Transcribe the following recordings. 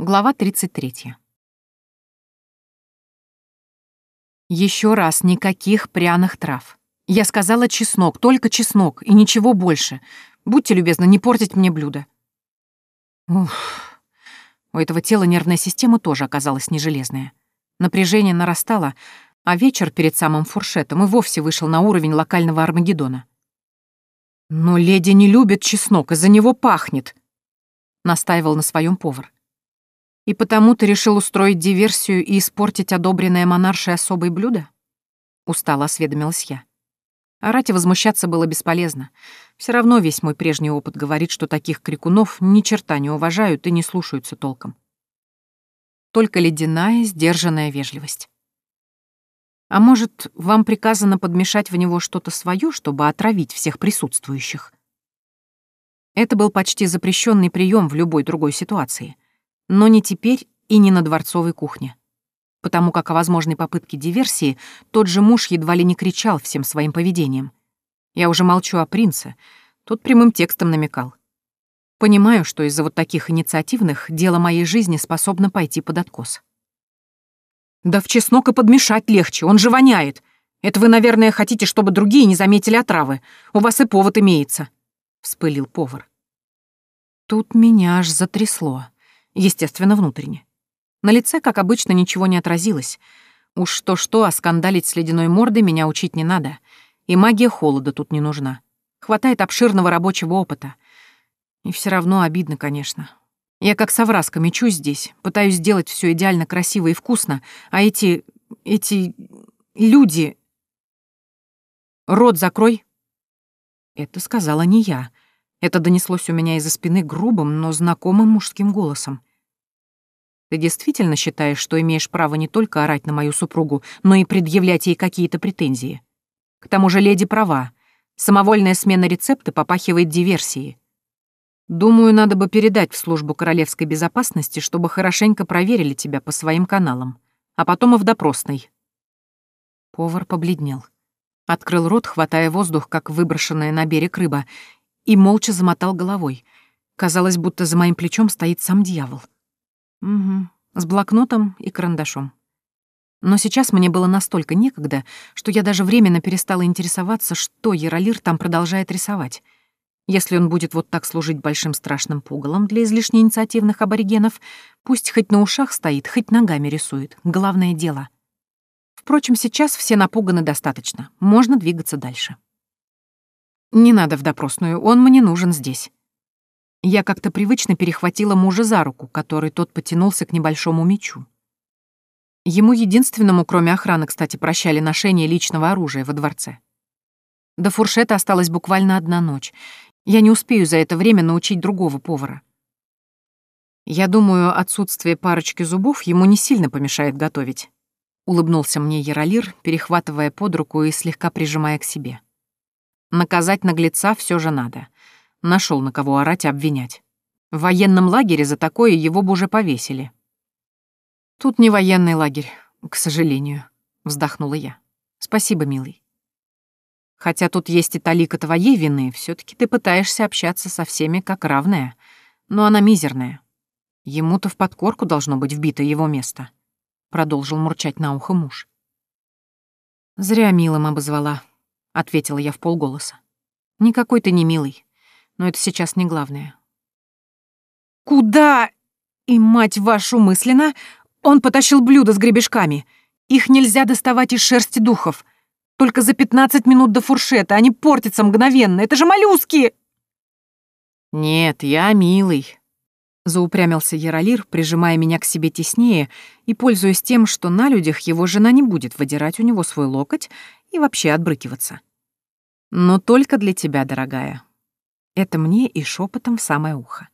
Глава 33. Еще раз никаких пряных трав. Я сказала чеснок, только чеснок, и ничего больше. Будьте любезны, не портить мне блюдо. Ух. У этого тела нервная система тоже оказалась не железная. Напряжение нарастало, а вечер перед самым фуршетом и вовсе вышел на уровень локального Армагеддона. «Но леди не любит чеснок, из-за него пахнет», — настаивал на своем повар. И потому ты решил устроить диверсию и испортить одобренное монаршей особое блюдо? Устало осведомилась я. Орать и возмущаться было бесполезно. Все равно весь мой прежний опыт говорит, что таких крикунов ни черта не уважают и не слушаются толком. Только ледяная, сдержанная вежливость. А может, вам приказано подмешать в него что-то свое, чтобы отравить всех присутствующих? Это был почти запрещенный прием в любой другой ситуации — но не теперь и не на дворцовой кухне. Потому как о возможной попытке диверсии тот же муж едва ли не кричал всем своим поведением. Я уже молчу о принце, тот прямым текстом намекал. Понимаю, что из-за вот таких инициативных дело моей жизни способно пойти под откос. «Да в чеснок и подмешать легче, он же воняет. Это вы, наверное, хотите, чтобы другие не заметили отравы. У вас и повод имеется», — вспылил повар. Тут меня аж затрясло естественно, внутренне. На лице, как обычно, ничего не отразилось. Уж то-что, а скандалить с ледяной мордой меня учить не надо. И магия холода тут не нужна. Хватает обширного рабочего опыта. И все равно обидно, конечно. Я как совраска мечусь здесь, пытаюсь сделать все идеально красиво и вкусно, а эти... эти... люди... «Рот закрой!» Это сказала не я. Это донеслось у меня из-за спины грубым, но знакомым мужским голосом. Ты действительно считаешь, что имеешь право не только орать на мою супругу, но и предъявлять ей какие-то претензии? К тому же леди права. Самовольная смена рецепта попахивает диверсией. Думаю, надо бы передать в службу королевской безопасности, чтобы хорошенько проверили тебя по своим каналам, а потом и в допросной. Повар побледнел. Открыл рот, хватая воздух, как выброшенная на берег рыба, и молча замотал головой. Казалось, будто за моим плечом стоит сам дьявол. Угу, с блокнотом и карандашом. Но сейчас мне было настолько некогда, что я даже временно перестала интересоваться, что Яролир там продолжает рисовать. Если он будет вот так служить большим страшным пугалом для излишне инициативных аборигенов, пусть хоть на ушах стоит, хоть ногами рисует. Главное дело. Впрочем, сейчас все напуганы достаточно. Можно двигаться дальше. Не надо в допросную, он мне нужен здесь. Я как-то привычно перехватила мужа за руку, который тот потянулся к небольшому мечу. Ему единственному, кроме охраны, кстати, прощали ношение личного оружия во дворце. До фуршета осталась буквально одна ночь. Я не успею за это время научить другого повара. Я думаю, отсутствие парочки зубов ему не сильно помешает готовить. Улыбнулся мне Яролир, перехватывая под руку и слегка прижимая к себе. Наказать наглеца все же надо — Нашел на кого орать и обвинять. В военном лагере за такое его бы уже повесили. Тут не военный лагерь, к сожалению, вздохнула я. Спасибо, милый. Хотя тут есть и талика твоей вины, все таки ты пытаешься общаться со всеми как равная, но она мизерная. Ему-то в подкорку должно быть вбито его место, продолжил мурчать на ухо муж. Зря милым обозвала, ответила я в полголоса. Никакой ты не милый но это сейчас не главное. «Куда?» И, мать вашу, мысленно, он потащил блюдо с гребешками. Их нельзя доставать из шерсти духов. Только за 15 минут до фуршета, они портятся мгновенно. Это же моллюски!» «Нет, я милый», — заупрямился Яролир, прижимая меня к себе теснее и пользуясь тем, что на людях его жена не будет выдирать у него свой локоть и вообще отбрыкиваться. «Но только для тебя, дорогая, это мне и шепотом в самое ухо.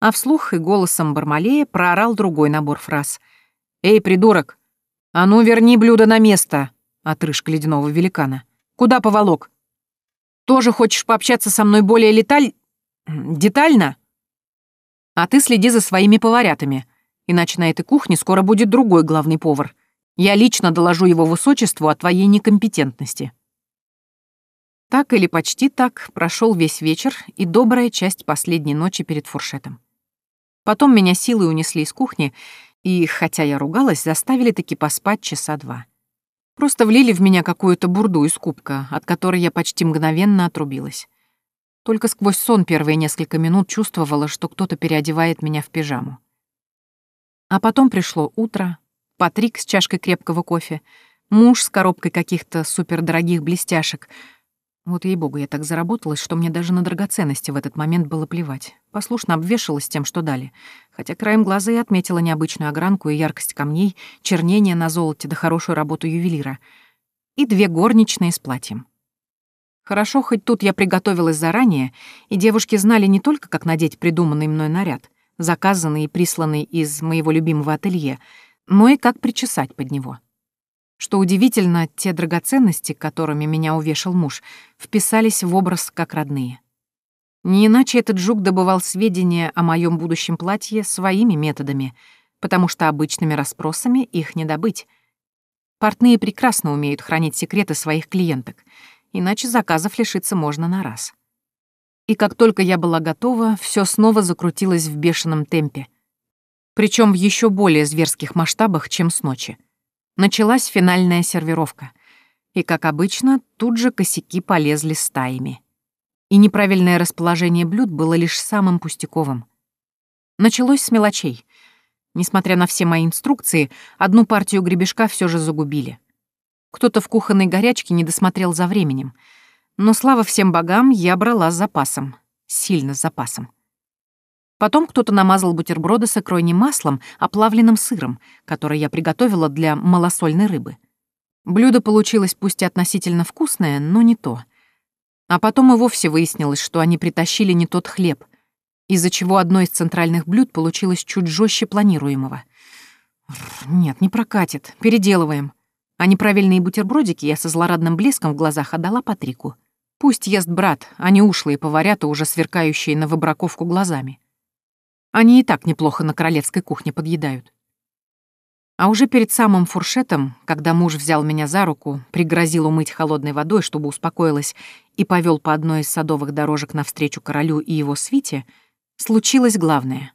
А вслух и голосом Бармалея проорал другой набор фраз. «Эй, придурок! А ну верни блюдо на место!» Отрыжка ледяного великана. «Куда поволок? Тоже хочешь пообщаться со мной более леталь... детально? А ты следи за своими поварятами, иначе на этой кухне скоро будет другой главный повар. Я лично доложу его высочеству о твоей некомпетентности». Так или почти так прошел весь вечер и добрая часть последней ночи перед фуршетом. Потом меня силой унесли из кухни, и, хотя я ругалась, заставили таки поспать часа два. Просто влили в меня какую-то бурду из кубка, от которой я почти мгновенно отрубилась. Только сквозь сон первые несколько минут чувствовала, что кто-то переодевает меня в пижаму. А потом пришло утро, Патрик с чашкой крепкого кофе, муж с коробкой каких-то супердорогих блестяшек. Вот ей-богу, я так заработалась, что мне даже на драгоценности в этот момент было плевать. Послушно обвешалась тем, что дали. Хотя краем глаза и отметила необычную огранку и яркость камней, чернение на золоте да хорошую работу ювелира. И две горничные с платьем. Хорошо, хоть тут я приготовилась заранее, и девушки знали не только, как надеть придуманный мной наряд, заказанный и присланный из моего любимого ателье, но и как причесать под него. Что удивительно, те драгоценности, которыми меня увешал муж, вписались в образ как родные. Не иначе этот жук добывал сведения о моем будущем платье своими методами, потому что обычными расспросами их не добыть. Портные прекрасно умеют хранить секреты своих клиенток — иначе заказов лишиться можно на раз. И как только я была готова, все снова закрутилось в бешеном темпе. Причем в еще более зверских масштабах, чем с ночи. Началась финальная сервировка. И, как обычно, тут же косяки полезли стаями. И неправильное расположение блюд было лишь самым пустяковым. Началось с мелочей. Несмотря на все мои инструкции, одну партию гребешка все же загубили. Кто-то в кухонной горячке не досмотрел за временем. Но слава всем богам, я брала с запасом. Сильно с запасом. Потом кто-то намазал бутерброды с икрой не маслом, а плавленным сыром, который я приготовила для малосольной рыбы. Блюдо получилось пусть и относительно вкусное, но не то. А потом и вовсе выяснилось, что они притащили не тот хлеб, из-за чего одно из центральных блюд получилось чуть жестче планируемого. Нет, не прокатит, переделываем. А неправильные бутербродики я со злорадным блеском в глазах отдала Патрику. Пусть ест брат, а не ушлые поварята, уже сверкающие на выбраковку глазами. Они и так неплохо на королевской кухне подъедают. А уже перед самым фуршетом, когда муж взял меня за руку, пригрозил умыть холодной водой, чтобы успокоилась, и повел по одной из садовых дорожек навстречу королю и его свите, случилось главное.